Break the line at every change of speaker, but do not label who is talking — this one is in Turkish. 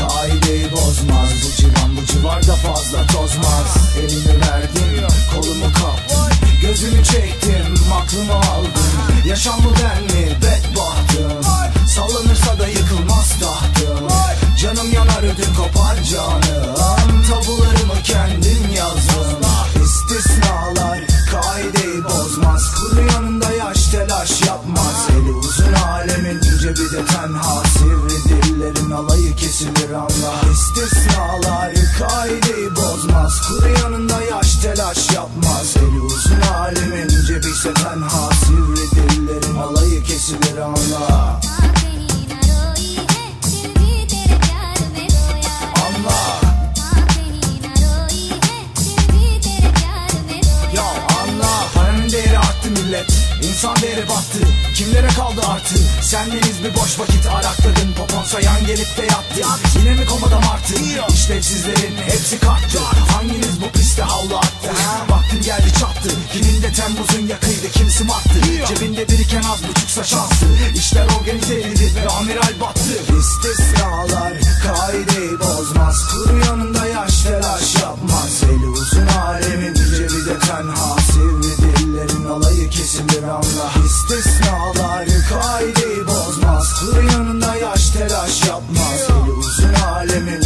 Kaideyi bozmaz Bu civan bu civarda fazla tozmaz. Elimi verdim kolumu kaptım Gözümü çektim aklımı aldım. Yaşam bu denli bedbahtım. Sallanırsa da yıkılmaz tahtım. Alayı kesilir anla. İstisnalar kaideyi bozmaz. Kuru yanında yaş telaş yapmaz. Eli uzun alemin cebi ise tenha. Sivri dillerin alayı kesilir Anla arttı millet. İnsan değeri battı. Kimlere kaldı artı? Sendeniz bir boş vakit arakladın. Popon sayan gelip de yattı. Yine mi komada martı? İşlevsizlerin hepsi kalktı. Hanginiz bu piste havlu attı? Ha? Vaktin geldi çattı. Kimin de Temmuz'un yakıydı. Kimsi marttı Cebinde biriken az buçuksa şansı İşler organize edildi ve amiral battı. İstisnalar kaideyi bozmaz. Kuru yanında yaş telaş yapmaz. Eli uzun alemin cebi de tenha İstisnalar kaideyi bozmaz. Kuru yanında yaş telaş yapmaz. Eli uzun alemin